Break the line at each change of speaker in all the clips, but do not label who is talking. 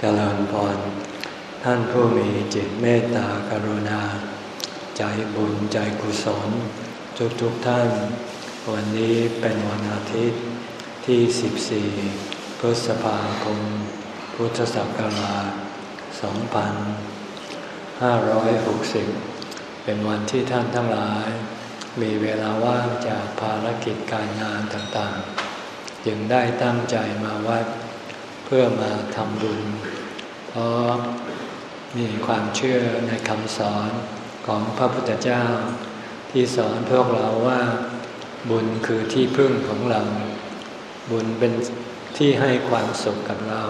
เจริญพร ท่านผู้มีจิตเมตตากรุณา ใจบุญใจกุศล ทุกทุกท่าน วันนี้เป็นวันอาทิตย์ที่ 14 พฤษภาคม พุทธศักราช 2560 เป็นวันที่ท่านทั้งหลาย มีเวลาว่างจากภารกิจการงานต่างๆ จึงได้ตั้งใจมาวัด เพื่อมาทำบุญ เพราะมีความเชื่อในคำสอนของพระพุทธเจ้า ที่สอนพวกเราว่า บุญคือที่พึ่งของเรา บุญเป็นที่ให้ความสุขกับเรา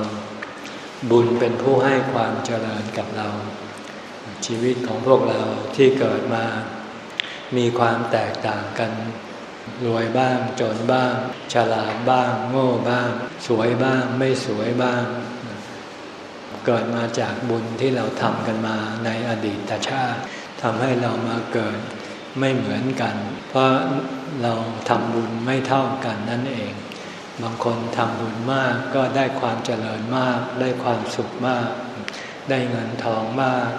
บุญเป็นผู้ให้ความเจริญกับเรา ชีวิตของพวกเราที่เกิดมา มีความแตกต่างกัน รวยบ้าง จนบ้าง ฉลาดบ้าง โง่บ้าง สวยบ้าง ไม่สวยบ้าง เกิดมาจากบุญที่เราทำกันมาในอดีตชาติทำให้เรามาเกิดไม่เหมือนกัน เพราะเราทำบุญไม่เท่ากันนั่นเอง บางคนทำบุญมากก็ได้ความเจริญมาก ได้ความสุขมาก ได้เงินทองมาก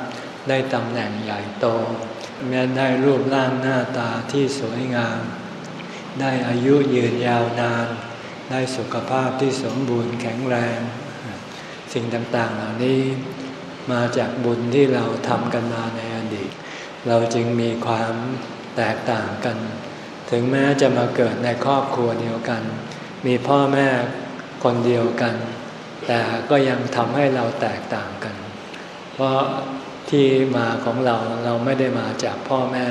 ได้ตำแหน่งใหญ่โตแม้ได้รูปร่างหน้าตาที่สวยงาม ได้อายุยืนยาวนาน ได้สุขภาพที่สมบูรณ์แข็งแรง สิ่งต่างๆเหล่านี้มาจากบุญที่เราทำกันมาในอดีต เราจึงมีความแตกต่างกัน ถึงแม้จะมาเกิดในครอบครัวเดียวกัน มีพ่อแม่คนเดียวกัน แต่ก็ยังทำให้เราแตกต่างกัน เพราะที่มาของเราเราไม่ได้มาจากพ่อแม่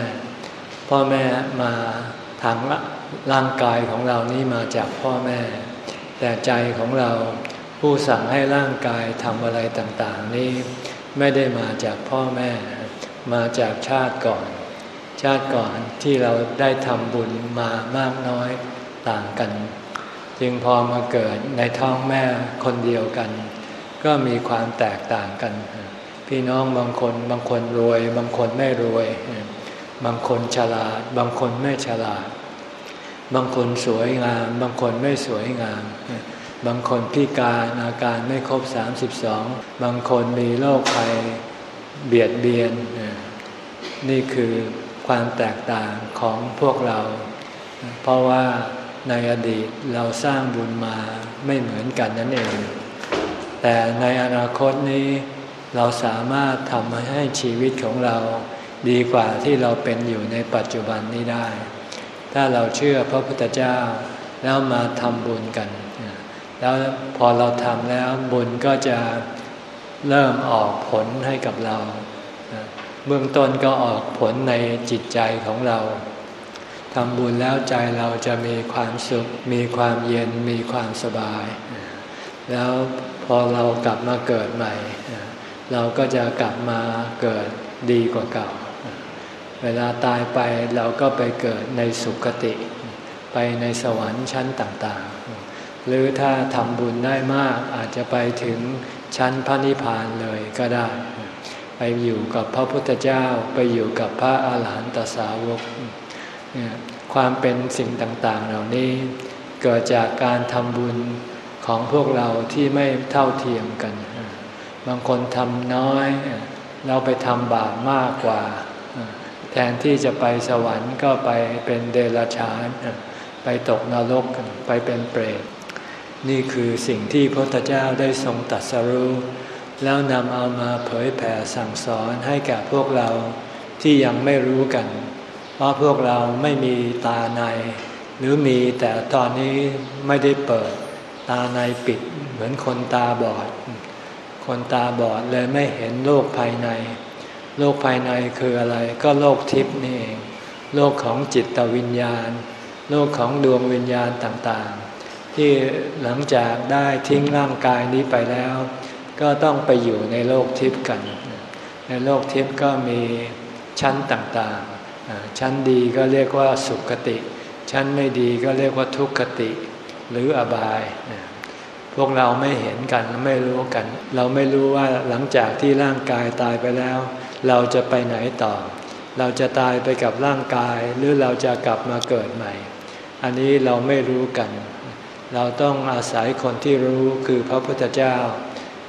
พ่อแม่มาทาง ร่างกายของเรานี้มาจากพ่อแม่ แต่ใจของเราผู้สั่งให้ร่างกายทำอะไรต่างๆ นี้ไม่ได้มาจากพ่อแม่ มาจากชาติก่อน ชาติก่อนที่เราได้ทำบุญมามากน้อยต่างกัน จึงพอมาเกิดในท้องแม่คนเดียวกัน ก็มีความแตกต่างกัน พี่น้องบางคนบางคนรวย บางคนไม่รวย บางคนฉลาด บางคนไม่ฉลาด บางคนสวยงาม บางคนไม่สวยงาม บางคนพิการอาการไม่ครบ 32 บางคนมีโรคภัยเบียดเบียน นี่คือความแตกต่างของพวกเรา เพราะว่าในอดีตเราสร้างบุญมาไม่เหมือนกันนั่นเอง แต่ในอนาคตนี้เราสามารถทำให้ชีวิตของเราดีกว่าที่เราเป็นอยู่ในปัจจุบันนี้ได้ ถ้าเราเชื่อพระพุทธเจ้า แล้วมาทำบุญกัน แล้วพอเราทำแล้วบุญก็จะเริ่มออกผลให้กับเรา เบื้องต้นก็ออกผลในจิตใจของเราทำบุญแล้วใจเราจะมีความสุข มีความเย็นมีความสบาย แล้วพอเรากลับมาเกิดใหม่ เราก็จะกลับมาเกิดดีกว่าเก่า เวลาตายไปเราก็ไปเกิดในสุคติ ไปในสวรรค์ชั้นต่างๆ หรือถ้าทำบุญได้มากอาจจะไปถึงชั้นพระนิพพานเลยก็ได้ ไปอยู่กับพระพุทธเจ้าไปอยู่กับพระอาหารหันตสาวก ความเป็นสิ่งต่างๆ เหล่านี้ เกิดจากการทำบุญของพวกเราที่ไม่เท่าเทียมกัน บางคนทำน้อย เราไปทำบาปมากกว่า ทนที่จะไปสวรรค์ก็ไปเป็นเดรัจฉาน ไปตกนรกไปเป็นเปรต นี่คือสิ่งที่พระพุทธเจ้าได้ทรงตัดสรู้แล้วนำเอามาเผยแผ่สั่งสอนให้แก่พวกเราที่ยังไม่รู้กัน เพราะพวกเราไม่มีตาใน หรือมีแต่ตอนนี้ไม่ได้เปิด ตาในปิดเหมือนคนตาบอด คนตาบอดเลยไม่เห็นโลกภายใน โลกภายในคืออะไรก็โลกทิพย์นี่เอง โลกของจิตวิญญาณ โลกของดวงวิญญาณต่างๆ ที่หลังจากได้ทิ้งร่างกายนี้ไปแล้ว ก็ต้องไปอยู่ในโลกทิพย์กัน ในโลกทิพย์ก็มีชั้นต่างๆ ชั้นดีก็เรียกว่าสุขติ ชั้นไม่ดีก็เรียกว่าทุกขติหรืออบาย พวกเราไม่เห็นกันไม่รู้กัน เราไม่รู้ว่าหลังจากที่ร่างกายตายไปแล้ว เราจะไปไหนต่อ เราจะตายไปกับร่างกาย หรือเราจะกลับมาเกิดใหม่ อันนี้เราไม่รู้กัน เราต้องอาศัยคนที่รู้คือพระพุทธเจ้า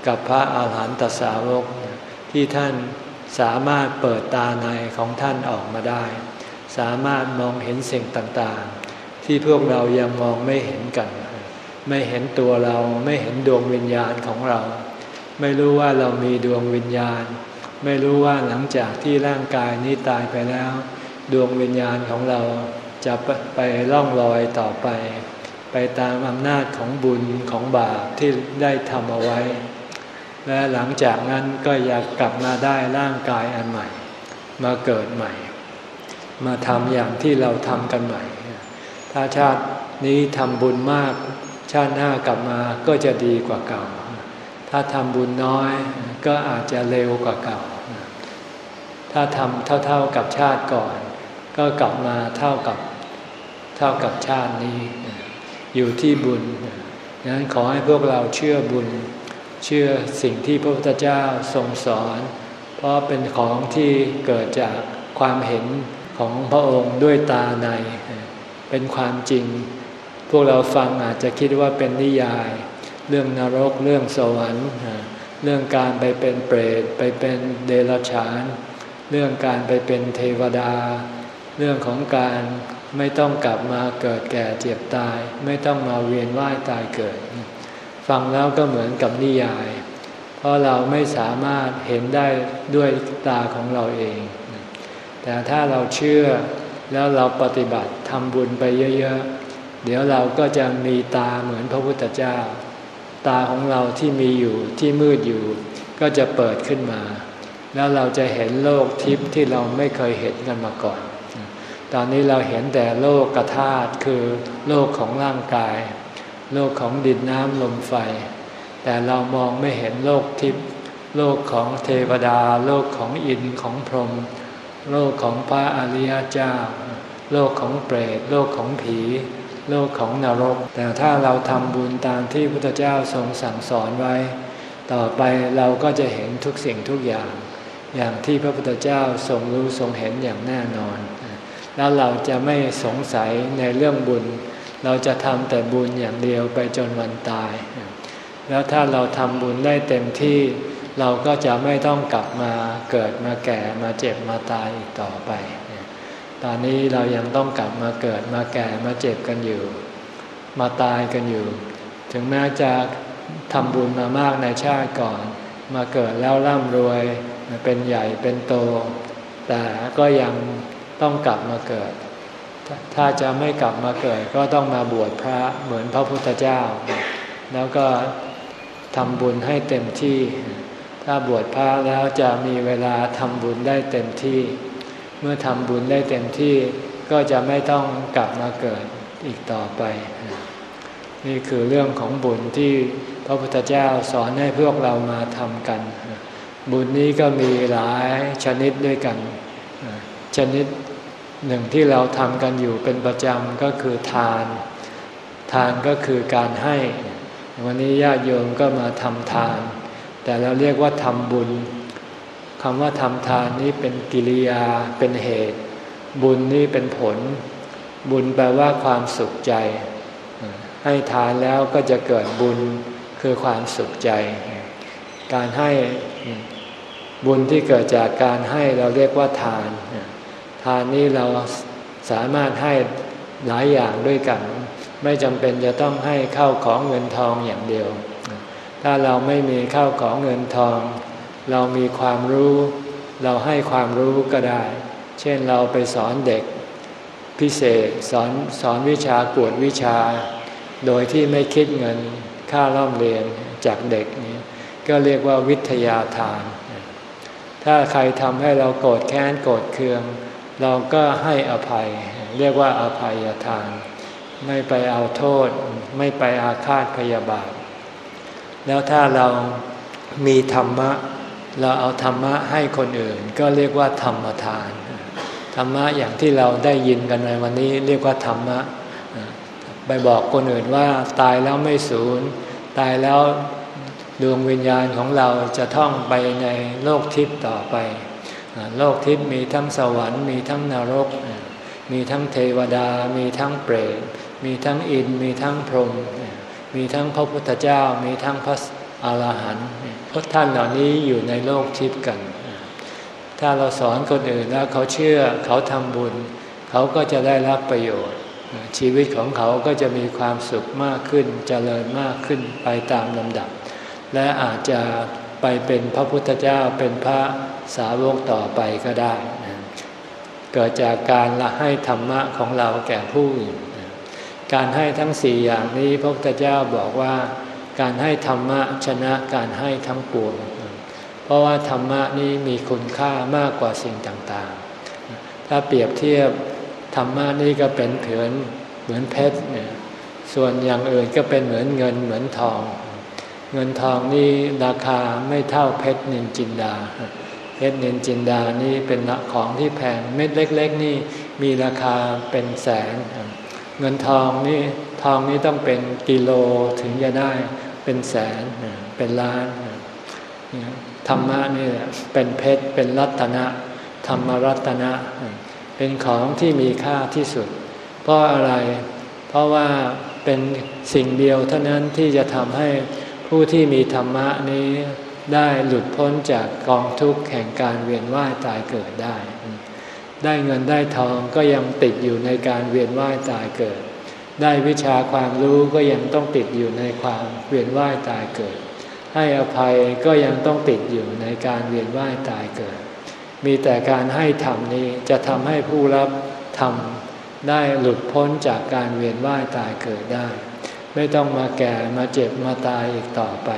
กับพระอาหารหันตสาวก ที่ท่านสามารถเปิดตาในของท่านออกมาได้ สามารถมองเห็นสิ่งต่างๆ ที่พวกเรายังมองไม่เห็นกัน ไม่เห็นตัวเราไม่เห็นดวงวิญญาณของเรา ไม่รู้ว่าเรามีดวงวิญญาณ ไม่รู้ว่าหลังจากที่ร่างกายนี้ตายไปแล้ว ดวงวิญญาณของเราจะไปล่องลอยต่อไป ไปตามอำนาจของบุญของบาปที่ได้ทำเอาไว้ และหลังจากนั้นก็อยากกลับมาได้ร่างกายอันใหม่ มาเกิดใหม่ มาทำอย่างที่เราทำกันใหม่ ถ้าชาตินี้ทำบุญมาก ชาติหน้ากลับมาก็จะดีกว่าเก่า ถ้าทำบุญน้อยก็อาจจะเร็วกว่าเก่า ถ้าทำเท่าๆกับชาติก่อน ก็กลับมาเท่ากับเท่ากับชาตินี้ อยู่ที่บุญดังนั้นขอให้พวกเราเชื่อบุญ เชื่อสิ่งที่พระพุทธเจ้าทรงสอน เพราะเป็นของที่เกิดจากความเห็นของพระองค์ด้วยตาใน เป็นความจริง พวกเราฟังอาจจะคิดว่าเป็นนิยาย เรื่องนรกเรื่องสวรรค์ เรื่องการไปเป็นเปรตไปเป็นเดรัจฉาน เรื่องการไปเป็นเทวดา เรื่องของการไม่ต้องกลับมาเกิดแก่เจ็บตาย ไม่ต้องมาเวียนว่ายตายเกิด ฟังแล้วก็เหมือนกับนิยาย เพราะเราไม่สามารถเห็นได้ด้วยตาของเราเอง แต่ถ้าเราเชื่อแล้วเราปฏิบัติทำบุญไปเยอะ ๆ เดี๋ยวเราก็จะมีตาเหมือนพระพุทธเจ้า ตาของเราที่มีอยู่ที่มืดอยู่ ก็จะเปิดขึ้นมา แล้วเราจะเห็นโลกทิพย์ที่เราไม่เคยเห็นกันมาก่อน ตอนนี้เราเห็นแต่โลกกระธาตุคือโลกของร่างกาย โลกของดินน้ำลมไฟ แต่เรามองไม่เห็นโลกทิพย์โลกของเทวดา โลกของอินของพรหมโลกของพระอริยเจ้า โลกของเปรตโลกของผี โลกของนรก แต่ถ้าเราทำบุญตามที่พระพุทธเจ้าทรงสั่งสอนไว้ ต่อไปเราก็จะเห็นทุกสิ่งทุกอย่าง อย่างที่พระพุทธเจ้าทรงรู้ทรงเห็นอย่างแน่นอน แล้วเราจะไม่สงสัยในเรื่องบุญ เราจะทำแต่บุญอย่างเดียวไปจนวันตาย แล้วถ้าเราทำบุญได้เต็มที่เราก็จะไม่ต้องกลับมาเกิดมาแก่มาเจ็บมาตายอีกต่อไป ตอนนี้เรายังต้องกลับมาเกิดมาแก่มาเจ็บกันอยู่ มาตายกันอยู่ ถึงแม้จะทำบุญมามากในชาติก่อน มาเกิดแล้วร่ำรวยเป็นใหญ่เป็นโต แต่ก็ยังต้องกลับมาเกิด ถ้าจะไม่กลับมาเกิดก็ต้องมาบวชพระเหมือนพระพุทธเจ้า แล้วก็ทำบุญให้เต็มที่ ถ้าบวชพระแล้วจะมีเวลาทำบุญได้เต็มที่ เมื่อทำบุญได้เต็มที่ก็จะไม่ต้องกลับมาเกิดอีกต่อไป นี่คือเรื่องของบุญที่พระพุทธเจ้าสอนให้พวกเรามาทำกัน บุญนี้ก็มีหลายชนิดด้วยกัน ชนิดหนึ่งที่เราทำกันอยู่เป็นประจำก็คือทาน ทานก็คือการให้ วันนี้ญาติโยมก็มาทำทาน แต่เราเรียกว่าทำบุญ คำว่าทำทานนี้เป็นกิริยาเป็นเหตุ บุญนี้เป็นผล บุญแปลว่าความสุขใจ ให้ทานแล้วก็จะเกิดบุญคือความสุขใจ การให้บุญที่เกิดจากการให้เราเรียกว่าทาน ทานนี้เราสามารถให้หลายอย่างด้วยกัน ไม่จำเป็นจะต้องให้เข้าของเงินทองอย่างเดียว ถ้าเราไม่มีเข้าของเงินทอง เรามีความรู้ เราให้ความรู้ก็ได้ เช่นเราไปสอนเด็ก พิเศษสอนสอนวิชากวดวิชา โดยที่ไม่คิดเงินค่าร่ำเรียนจากเด็กนี้ก็เรียกว่าวิทยาทาน ถ้าใครทำให้เราโกรธแค้นโกรธเคือง เราก็ให้อภัย เรียกว่าอภัยทาน ไม่ไปเอาโทษ ไม่ไปอาฆาตพยาบาท แล้วถ้าเรามีธรรมะ เราเอาธรรมะให้คนอื่น ก็เรียกว่าธรรมทาน ธรรมะอย่างที่เราได้ยินกันในวันนี้เรียกว่าธรรมะไปบอกคนอื่นว่าตายแล้วไม่สูญตายแล้วดวงวิญญาณของเราจะท่องไปในโลกทิพย์ต่อไป โลกทิพย์มีทั้งสวรรค์มีทั้งนรก มีทั้งเทวดา มีทั้งเปรต มีทั้งอิน มีทั้งพรหม มีทั้งพระพุทธเจ้า มีทั้งพระอรหันต์ เพราะท่านเหล่านี้อยู่ในโลกทิพย์กัน ถ้าเราสอนคนอื่นแล้วเขาเชื่อเขาทำบุญ เขาก็จะได้รับประโยชน์ ชีวิตของเขาก็จะมีความสุขมากขึ้นจเจริญมากขึ้นไปตามลำดับ และอาจจะไปเป็นพระพุทธเจ้าเป็นพระสาวกต่อไปก็ได้ เกิดจากการละให้ธรรมะของเราแก่ผู้อื่น การให้ทั้งสี่อย่างนี้พระพุทธเจ้าบอกว่า การให้ธรรมะชนะการให้ทั้งปวง เพราะว่าธรรมะนี้มีคุณค่ามากกว่าสิ่งต่างๆ ถ้าเปรียบเทียบธรรมะนี้ก็เป็นเผือนเหมือนเพชรเนี่ยส่วนอย่างอื่นก็เป็นเหมือนเงินเหมือนทอง เงินทองนี่ราคาไม่เท่าเพชรนินจินดา เพชรนินจินดานี่เป็นของที่แพงเม็ดเล็ก ๆ นี่มีราคาเป็นแสน เงินทองนี่ทองนี่ต้องเป็นกิโลถึงจะได้ เป็นแสนเป็นล้านธรรมะนี่เป็นเพชรเป็นรัตนะ ธรรมรัตนะ เป็นของที่มีค่าที่สุด เพราะอะไร เพราะว่าเป็นสิ่งเดียวเท่านั้นที่จะทำให้ผู้ที่มีธรรมะนี้ได้หลุดพ้นจากกองทุกข์แห่งการเวียนว่ายตายเกิดได้ ได้เงินได้ทองก็ยังติดอยู่ในการเวียนว่ายตายเกิด ได้วิชาความรู้ก็ยังต้องติดอยู่ในความเวียนว่ายตายเกิด ให้อภัยก็ยังต้องติดอยู่ในการเวียนว่ายตายเกิด มีแต่การให้ธรรมนี้จะทำให้ผู้รับธรรมได้หลุดพ้นจากการเวียนว่ายตายเกิดได้ ไม่ต้องมาแก่มาเจ็บมาตายอีกต่อไป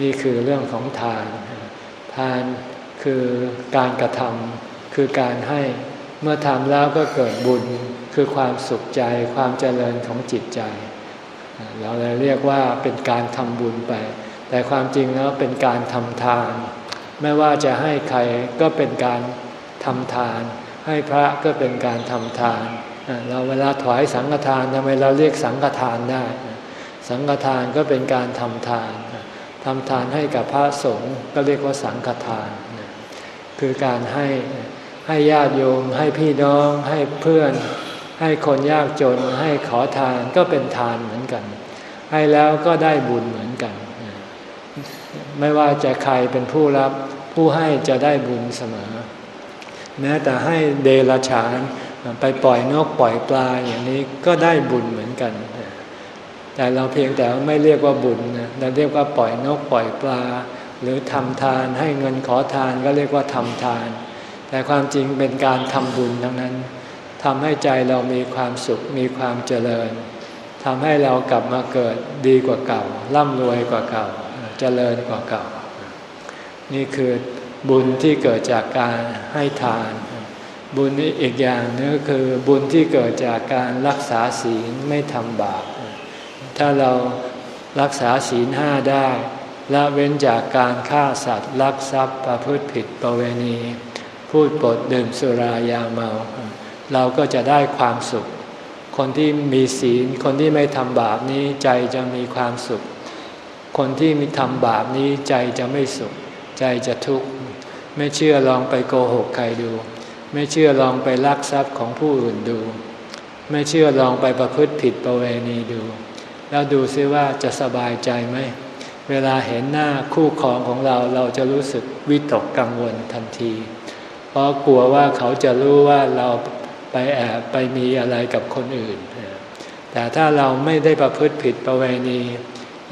นี่คือเรื่องของทาน ทานคือการกระทำคือการให้เมื่อทำแล้วก็เกิดบุญ คือความสุขใจความเจริญของจิตใจ เราเลยเรียกว่าเป็นการทำบุญไป แต่ความจริงแล้วเป็นการทำทาน ไม่ว่าจะให้ใครก็เป็นการทำทาน ให้พระก็เป็นการทำทาน เราเวลาถวายสังฆทานทำไมเราเรียกสังฆทานได้ สังฆทานก็เป็นการทำทานทำทานให้กับพระสงฆ์ก็เรียกว่าสังฆทาน คือการให้ให้ญาติโยมให้พี่น้องให้เพื่อน ให้คนยากจนให้ขอทานก็เป็นทานเหมือนกัน ให้แล้วก็ได้บุญเหมือนกัน ไม่ว่าจะใครเป็นผู้รับผู้ให้จะได้บุญเสมอ แม้แต่ให้เดรัจฉานไปปล่อยนกปล่อยปลาอย่างนี้ก็ได้บุญเหมือนกัน แต่เราเพียงแต่ไม่เรียกว่าบุญเราเรียกว่าปล่อยนกปล่อยปลา หรือทำทานให้เงินขอทานก็เรียกว่าทำทาน แต่ความจริงเป็นการทำบุญทั้งนั้น ทำให้ใจเรามีความสุขมีความเจริญทำให้เรากลับมาเกิดดีกว่าเก่าร่ำรวยกว่าเก่าเจริญกว่าเก่า นี่คือบุญที่เกิดจากการให้ทาน บุญอีกอย่างนึงคือบุญที่เกิดจากการรักษาศีลไม่ทำบาปถ้าเรารักษาศีลห้าได้ละเว้นจากการฆ่าสัตว์ลักทรัพย์ประพฤติผิดประเวณี พูดปดดื่มสุรายาเมา เราก็จะได้ความสุข คนที่มีศีล คนที่ไม่ทำบาปนี้ใจจะมีความสุข คนที่มีทำบาปนี้ใจจะไม่สุข ใจจะทุกข์ ไม่เชื่อลองไปโกหกใครดู ไม่เชื่อลองไปลักทรัพย์ของผู้อื่นดู ไม่เชื่อลองไปประพฤติผิดประเวณีดู แล้วดูซิว่าจะสบายใจไหม เวลาเห็นหน้าคู่ครองของเราเราจะรู้สึกวิตกกังวลทันที เพราะกลัวว่าเขาจะรู้ว่าเรา ไปแอบไปมีอะไรกับคนอื่น แต่ถ้าเราไม่ได้ประพฤติผิดประเวณี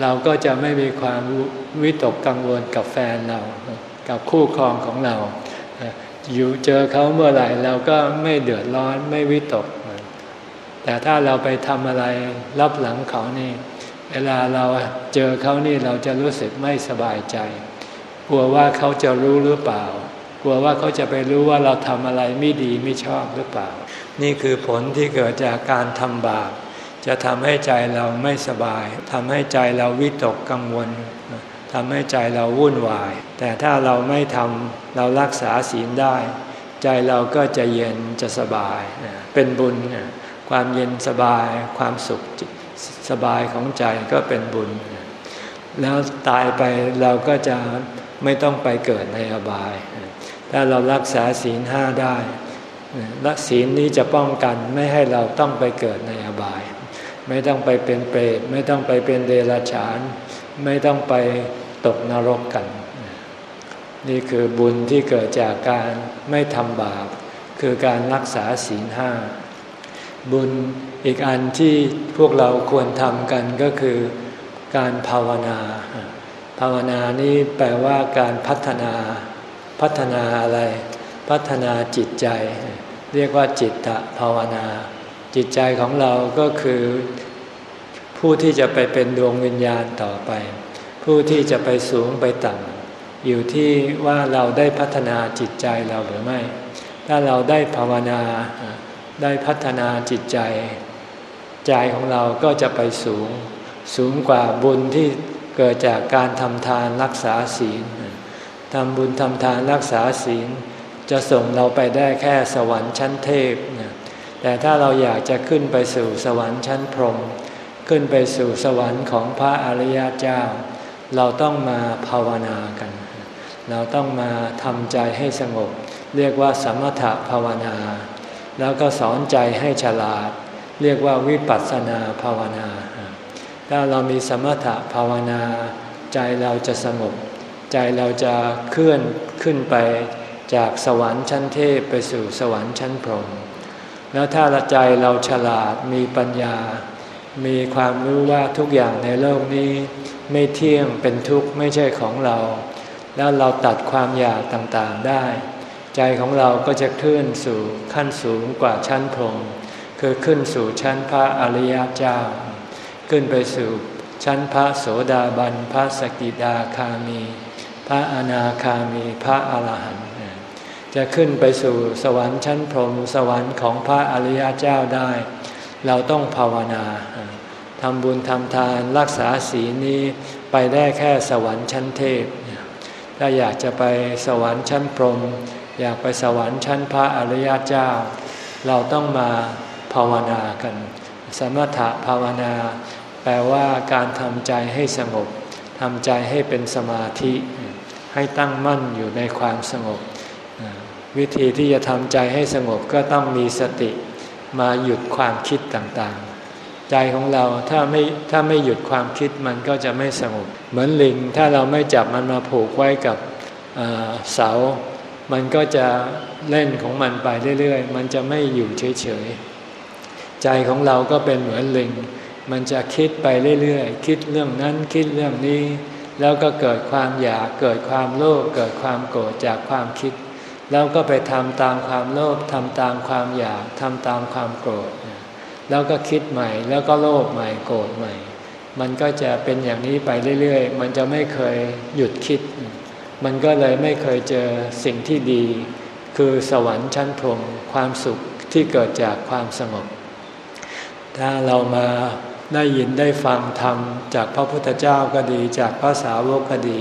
เราก็จะไม่มีความวิตกกังวลกับแฟนเรา กับคู่ครองของเรา อยู่เจอเขาเมื่อไหร่เราก็ไม่เดือดร้อนไม่วิตก แต่ถ้าเราไปทำอะไรรับหลังเขานี่ เวลาเราเจอเขานี่เราจะรู้สึกไม่สบายใจ กลัวว่าเขาจะรู้หรือเปล่า ลัวว่าเขาจะไปรู้ว่าเราทำอะไรไม่ดีไม่ชอบหรือเปล่า นี่คือผลที่เกิดจากการทำบาป จะทำให้ใจเราไม่สบายทำให้ใจเราวิตกกังวลทำให้ใจเราวุ่นวาย แต่ถ้าเราไม่ทำเรารักษาศีลได้ ใจเราก็จะเย็นจะสบาย เป็นบุญ ความเย็นสบาย ความสุขสบายของใจก็เป็นบุญ แล้วตายไปเราก็จะไม่ต้องไปเกิดในอบาย ถ้าเรารักษาศีลห้าได้และศีลนี้จะป้องกันไม่ให้เราต้องไปเกิดในอบาย ไม่ต้องไปเป็นเปรตไม่ต้องไปเป็นเดรัจฉาน ไม่ต้องไปตกนรกกัน นี่คือบุญที่เกิดจากการไม่ทำบาป คือการรักษาศีลห้าบุญอีกอันที่พวกเราควรทำกันก็คือการภาวนา ภาวนานี้แปลว่าการพัฒนา พัฒนาอะไร พัฒนาจิตใจ เรียกว่าจิตตภาวนา จิตใจของเราก็คือผู้ที่จะไปเป็นดวงวิญญาณต่อไป ผู้ที่จะไปสูงไปต่ำอยู่ที่ว่าเราได้พัฒนาจิตใจเราหรือไม่ ถ้าเราได้ภาวนาได้พัฒนาจิตใจ ใจของเราก็จะไปสูง สูงกว่าบุญที่เกิดจากการทำทานรักษาศีล ทำบุญทำทานรักษาศีล จะส่งเราไปได้แค่สวรรค์ชั้นเทพแต่ถ้าเราอยากจะขึ้นไปสู่สวรรค์ชั้นพรหมขึ้นไปสู่สวรรค์ของพระอริยเจ้า เราต้องมาภาวนากัน เราต้องมาทำใจให้สงบ เรียกว่าสมถภาวนา แล้วก็สอนใจให้ฉลาด เรียกว่าวิปัสสนาภาวนา ถ้าเรามีสมถภาวนา ใจเราจะสงบ ใจเราจะเคลื่อนขึ้นไปจากสวรรค์ชั้นเทพไปสู่สวรรค์ชั้นพรหมแล้วถ้าละใจเราฉลาดมีปัญญา มีความรู้ว่าทุกอย่างในโลกนี้ ไม่เที่ยงเป็นทุกข์ไม่ใช่ของเรา แล้วเราตัดความอยากต่างๆได้ ใจของเราก็จะขึ้นสู่ขั้นสูงกว่าชั้นพรหมคือขึ้นสู่ชั้นพระอริยเจ้า ขึ้นไปสู่ชั้นพระโสดาบันพระสกิดาคามี พระอนาคามีพระอาหารหันต์จะขึ้นไปสู่สวรรค์ชั้นพรหมสวรรค์ของพระอริยเจ้าได้ เราต้องภาวนาทำบุญทำทานรักษาศีลนี้ไปได้แค่สวรรค์ชั้นเทพ ถ้าอยากจะไปสวรรค์ชั้นพรหมอยากไปสวรรค์ชั้นพระอริยเจ้า เราต้องมาภาวนากัน สมถะภาวนา แปลว่าการทำใจให้สงบทำใจให้เป็นสมาธิ ให้ตั้งมั่นอยู่ในความสงบ วิธีที่จะทำใจให้สงบก็ต้องมีสติมาหยุดความคิดต่างๆ ใจของเราถ้าไม่ถ้าไม่หยุดความคิดมันก็จะไม่สงบ เหมือนลิงถ้าเราไม่จับมันมาผูกไว้กับเสา มันก็จะเล่นของมันไปเรื่อยๆ มันจะไม่อยู่เฉยๆ ใจของเราก็เป็นเหมือนลิง มันจะคิดไปเรื่อยๆ คิดเรื่องนั้นคิดเรื่องนี้ แล้วก็เกิดความอยากเกิดความโลภเกิดความโกรธจากความคิด แล้วก็ไปทำตามความโลภทำตามความอยากทำตามความโกรธ แล้วก็คิดใหม่แล้วก็โลภใหม่โกรธใหม่ มันก็จะเป็นอย่างนี้ไปเรื่อยๆ มันจะไม่เคยหยุดคิด มันก็เลยไม่เคยเจอสิ่งที่ดี คือสวรรค์ชั้นพรมความสุขที่เกิดจากความสงบ ถ้าเรามา ได้ยินได้ฟังธรรมจากพระพุทธเจ้าก็ดีจากพระสาวกก็ดี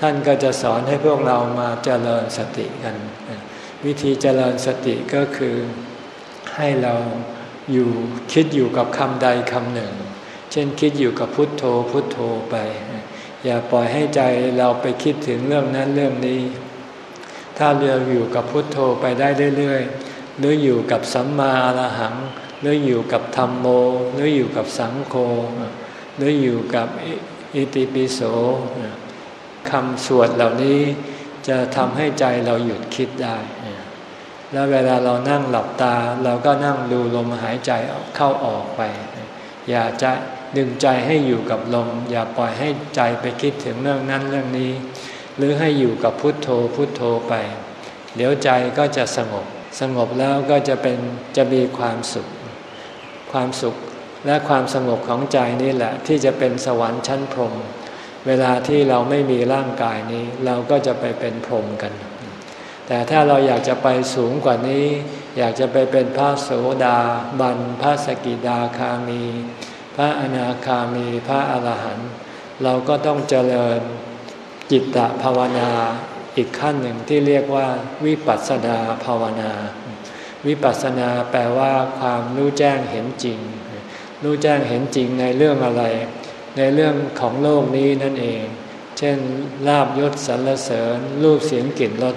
ท่านก็จะสอนให้พวกเรามาเจริญสติกัน วิธีเจริญสติก็คือให้เราอยู่คิดอยู่กับคำใดคำหนึ่ง เช่นคิดอยู่กับพุทโธพุทโธไป อย่าปล่อยให้ใจเราไปคิดถึงเรื่องนั้นเรื่องนี้ ถ้าเราอยู่กับพุทโธไปได้เรื่อยๆหรืออยู่กับสัมมาอรหัง หรืออยู่กับธรรมโม หรืออยู่กับสังโฆหรืออยู่กับอิติปิโสคำสวดเหล่านี้จะทำให้ใจเราหยุดคิดได้ แล้วเวลาเรานั่งหลับตา เราก็นั่งดูลมหายใจเข้าออกไป อย่าจะดึงใจให้อยู่กับลม อย่าปล่อยให้ใจไปคิดถึงเรื่องนั้นเรื่องนี้ หรือให้อยู่กับพุทโธพุทโธไป เดี๋ยวใจก็จะสงบ สงบแล้วก็จะเป็นจะมีความสุข ความสุขและความสงบของใจนี่แหละ ที่จะเป็นสวรรค์ชั้นพรหมเวลาที่เราไม่มีร่างกายนี้ เราก็จะไปเป็นพรหมกัน แต่ถ้าเราอยากจะไปสูงกว่านี้ อยากจะไปเป็นพระโสดาบันพระสกิดาคามี พระอนาคามีพระอรหันต์เราก็ต้องเจริญจิตตภาวนาอีกขั้นหนึ่งที่เรียกว่าวิปัสสนาภาวนา วิปัสสนาแปลว่าความรู้แจ้งเห็นจริง รู้แจ้งเห็นจริงในเรื่องอะไร ในเรื่องของโลกนี้นั่นเอง เช่นลาบยศสรรเสริญ รูปเสียงกลิ่นรส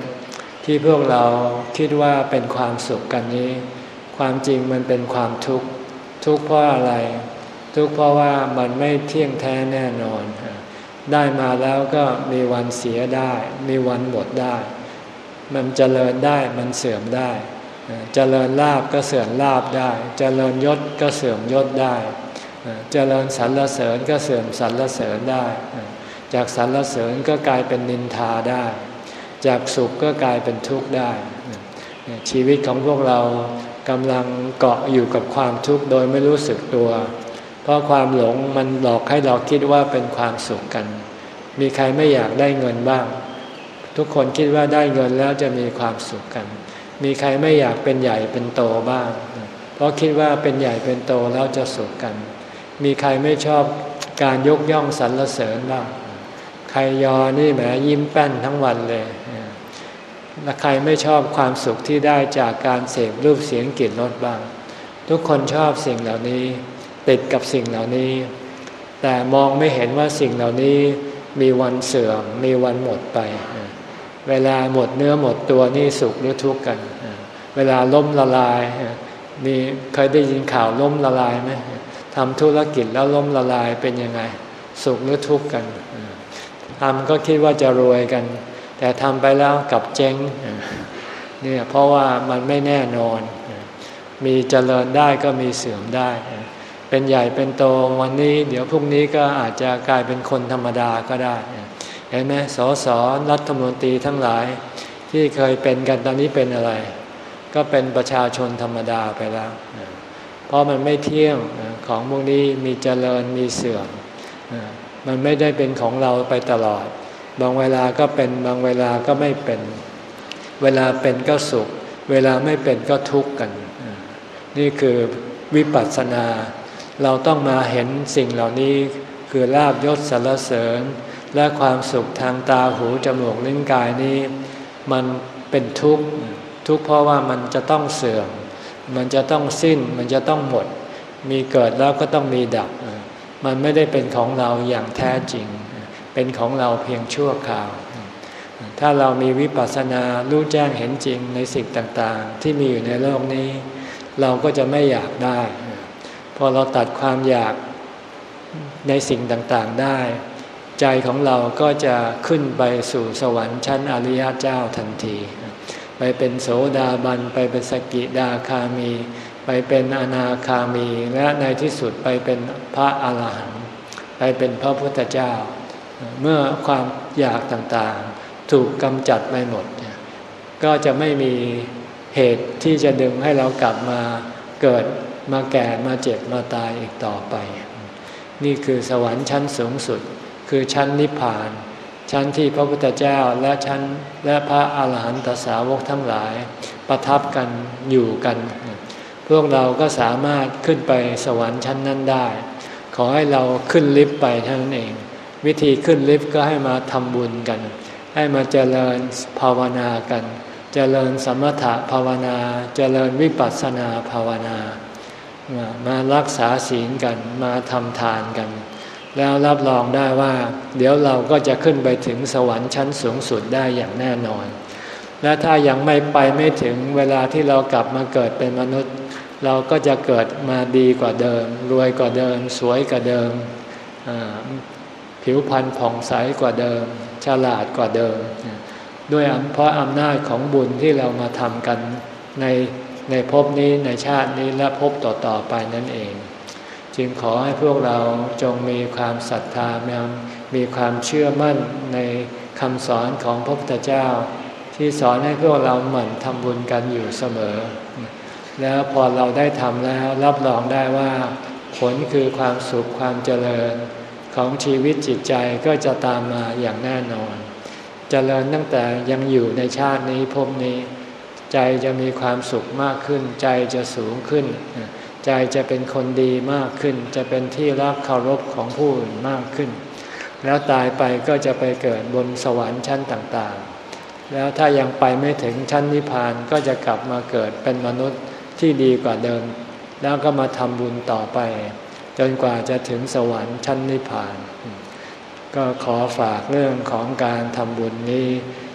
ที่พวกเราคิดว่าเป็นความสุขกันนี้ ความจริงมันเป็นความทุกข์ทุกข์เพราะอะไร ทุกข์เพราะว่ามันไม่เที่ยงแท้แน่นอน ได้มาแล้วก็มีวันเสียได้ มีวันหมดได้ มันเจริญได้มันเสื่อมได้ เจริญลาบก็เสื่อมลาบได้ เจริญยศก็เสื่อมยศได้ เจริญสรรเสริญก็เสื่อมสรรเสริญได้ จากสรรเสริญก็กลายเป็นนินทาได้ จากสุขก็กลายเป็นทุกข์ได้ ชีวิตของพวกเรากำลังเกาะอยู่กับความทุกข์โดยไม่รู้สึกตัว เพราะความหลงมันหลอกให้เราคิดว่าเป็นความสุขกัน มีใครไม่อยากได้เงินบ้าง ทุกคนคิดว่าได้เงินแล้วจะมีความสุขกัน มีใครไม่อยากเป็นใหญ่เป็นโตบ้าง เพราะคิดว่าเป็นใหญ่เป็นโตแล้วจะสุขกัน มีใครไม่ชอบการยกย่องสรรเสริญบ้าง ใครยอนี่แหมยิ้มแป้นทั้งวันเลยและใครไม่ชอบความสุขที่ได้จากการเสพรูปเสียงกลิ่นรสบ้าง ทุกคนชอบสิ่งเหล่านี้ ติดกับสิ่งเหล่านี้ แต่มองไม่เห็นว่าสิ่งเหล่านี้มีวันเสื่อมมีวันหมดไป เวลาหมดเนื้อหมดตัวนี่สุขหรือทุกข์กัน เวลาล้มละลายมีเคยได้ยินข่าวล้มละลายไหมทำธุรกิจแล้วล้มละลายเป็นยังไง สุขหรือทุกข์กันทำก็คิดว่าจะรวยกัน แต่ทำไปแล้วกับเจ๊งเนี่ยเพราะว่ามันไม่แน่นอน มีเจริญได้ก็มีเสื่อมได้ เป็นใหญ่เป็นโตวันนี้ เดี๋ยวพรุ่งนี้ก็อาจจะกลายเป็นคนธรรมดาก็ได้ ห็นไหมสสรัฐมนตรีทั้งหลาย ที่เคยเป็นกันตอนนี้เป็นอะไร ก็เป็นประชาชนธรรมดาไปแล้ว เพราะมันไม่เที่ยงของพวกนี้มีเจริญมีเสื่อมมันไม่ได้เป็นของเราไปตลอด บางเวลาก็เป็นบางเวลาก็ไม่เป็น เวลาเป็นก็สุข เวลาไม่เป็นก็ทุกข์กัน นี่คือวิปัสสนา เราต้องมาเห็นสิ่งเหล่านี้คือลาบยศสรรเสริญ และความสุขทางตาหูจมูกลิ้นกายนี้ มันเป็นทุกข์ทุกข์เพราะว่ามันจะต้องเสื่อม มันจะต้องสิ้นมันจะต้องหมด มีเกิดแล้วก็ต้องมีดับ มันไม่ได้เป็นของเราอย่างแท้จริง เป็นของเราเพียงชั่วคราว ถ้าเรามีวิปัสสนารู้แจ้งเห็นจริงในสิ่งต่างๆ ที่มีอยู่ในโลกนี้ เราก็จะไม่อยากได้ พอเราตัดความอยากในสิ่งต่างๆได้ ใจของเราก็จะขึ้นไปสู่สวรรค์ชั้นอริยเจ้าทันที ไปเป็นโสดาบัน ไปเป็นสกิดาคามี ไปเป็นอนาคามี และในที่สุดไปเป็นพระอาหารหันต์ไปเป็นพระพุทธเจ้า เมื่อความอยากต่างๆ ถูกกำจัดไปหมด ก็จะไม่มีเหตุที่จะดึงให้เรากลับมาเกิดมาแก่มาเจ็บมาตายอีกต่อไป นี่คือสวรรค์ชั้นสูงสุด คือชั้นนิพพาน ชั้นที่พระพุทธเจ้าและชั้นและพระอาหารหันตสาวกทั้งหลาย ประทับกันอยู่กัน พวกเราก็สามารถขึ้นไปสวรรค์ชั้นนั้นได้ ขอให้เราขึ้นลิฟต์ไปเท่านั้นเอง วิธีขึ้นลิฟต์ก็ให้มาทำบุญกัน ให้มาเจริญภาวนากัน เจริญสมถะภาวนา เจริญวิปัสสนาภาวนามารักษาศีลกันมาทำทานกัน แล้วรับรองได้ว่า เดี๋ยวเราก็จะขึ้นไปถึงสวรรค์ชั้นสูงสุดได้อย่างแน่นอน และถ้ายังไม่ไปไม่ถึงเวลาที่เรากลับมาเกิดเป็นมนุษย์ เราก็จะเกิดมาดีกว่าเดิม รวยกว่าเดิม สวยกว่าเดิม ผิวพรรณผ่องใสกว่าเดิม ฉลาดกว่าเดิม ด้วยเพราะอำนาจของบุญที่เรามาทำกันในในภพนี้ในชาตินี้และภพต่อๆไปนั่นเอง จึงขอให้พวกเราจงมีความศรัทธามีความเชื่อมั่นในคำสอนของพระพุทธเจ้า ที่สอนให้พวกเราหมั่นทำบุญกันอยู่เสมอ แล้วพอเราได้ทำแล้วรับรองได้ว่า ผลคือความสุขความเจริญของชีวิตจิตใจก็จะตามมาอย่างแน่นอนจเจริญตั้งแต่ยังอยู่ในชาตินี้ภพนี้ ใจจะมีความสุขมากขึ้น ใจจะสูงขึ้น ใจจะเป็นคนดีมากขึ้น จะเป็นที่รักเคารพของผู้อื่นมากขึ้น แล้วตายไปก็จะไปเกิดบนสวรรค์ชั้นต่างๆ แล้วถ้ายังไปไม่ถึงชั้นนิพพานก็จะกลับมาเกิดเป็นมนุษย์ที่ดีกว่าเดิม แล้วก็มาทำบุญต่อไป จนกว่าจะถึงสวรรค์ชั้นนิพพาน ก็ขอฝากเรื่องของการทำบุญนี้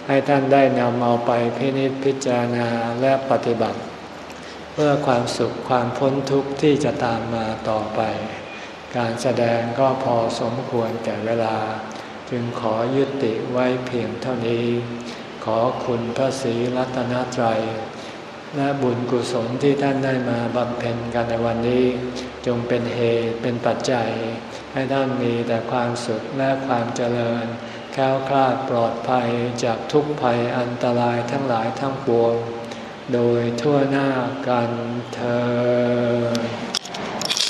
ให้ท่านได้นำเอาไปพินิจพิจารณาและปฏิบัติ เพื่อความสุขความพ้นทุกข์ที่จะตามมาต่อไป การแสดงก็พอสมควรแก่เวลา จึงขอยุติไว้เพียงเท่านี้ ขอคุณพระศรีรัตนตรัย และบุญกุศลที่ท่านได้มาบำเพ็ญกันในวันนี้ จงเป็นเหตุเป็นปัจจัย ให้ท่านมีแต่ความสุขและความเจริญแค้วคลาดปลอดภัยจากทุกภัยอันตรายทั้งหลายทั้งปวง โดยทั่วหน้ากันเธอ